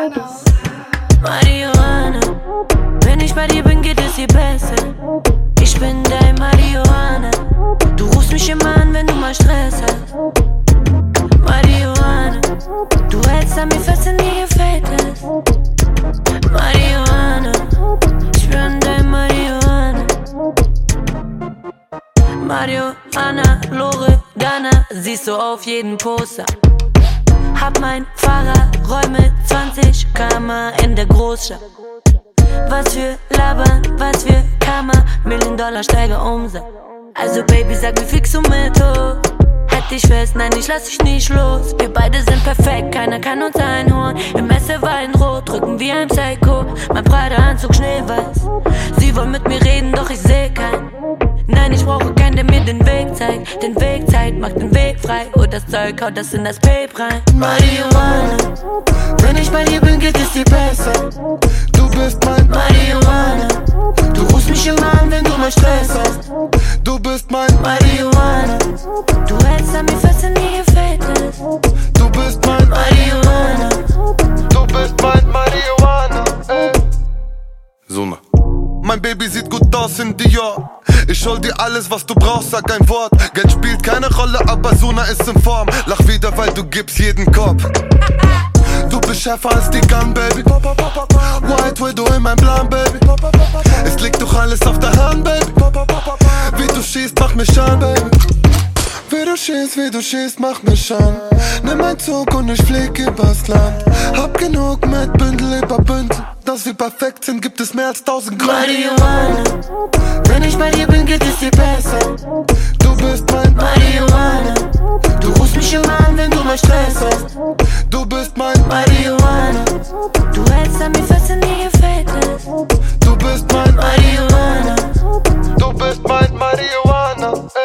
Bubbles. Marihuana, wenn ich bei dir bin, geht es dir besser. Ich bin dein Marihuana. Du rufst mich immer an, wenn du mal Stress hast. Marihuana, du hältst an mir fest und dir gefällt es. Marihuana, ich bin dein Marihuana. Marihuana, Loredana, siehst du auf jeden Poster. Hab mein Fahrer, Räume 20 Kammer in der Großstadt. Was für Labern, was für Kammer, Million Dollar Steiger Umsatz. Also Baby, sag wie fix mit hoch. Halt dich fest, nein, ich lass dich nicht los. Wir beide sind perfekt, keiner kann uns einholen. Im Messer Weinrot, drücken wie ein Psycho. Mein breiter Anzug schneeweiß. Sie wollen mit mir reden, doch ich seh keinen. Nein, ich brauche keinen, der mir den Weg zeigt. Den Weg zeigt, macht den Weg frei. Und das Zeug haut das in das Pape rein. Marihuana. Wenn ich bei dir bin, geht es dir besser. Du bist mein Marihuana. Du rufst mich immer an, wenn du mal Stress hast. Du bist mein Marihuana. Du hältst an mir fest, wenn dir gefällt es. Du bist mein Marihuana. Du bist mein Marihuana. Ey. Suna. Mein Baby sieht gut aus in Dior. Ich hol dir alles, was du brauchst, sag ein Wort. Geld spielt keine Rolle, aber Suna ist in Form. Lach wieder, weil du gibst jeden Kopf. Du bist schärfer als die Gun, Baby. White Widow in mein Plan, Baby. Es liegt doch alles auf der Hand, Baby. Wie du schießt, mach mich an, Baby. Wie du schießt, wie du schießt, mach mich an. Nimm ein Zug und ich flieg übers Land. Hab genug mit Bündel über Bündel dass wir perfekt sind, gibt es mehr als tausend Gründe. Marihuana, wenn ich bei dir bin, geht es dir besser. Du bist mein Marihuana, du rufst mich immer an, wenn du mal Stress hast. Du bist mein Marihuana, du hältst an mir fest und mir gefällt es. Du bist mein Marihuana, du bist mein Marihuana.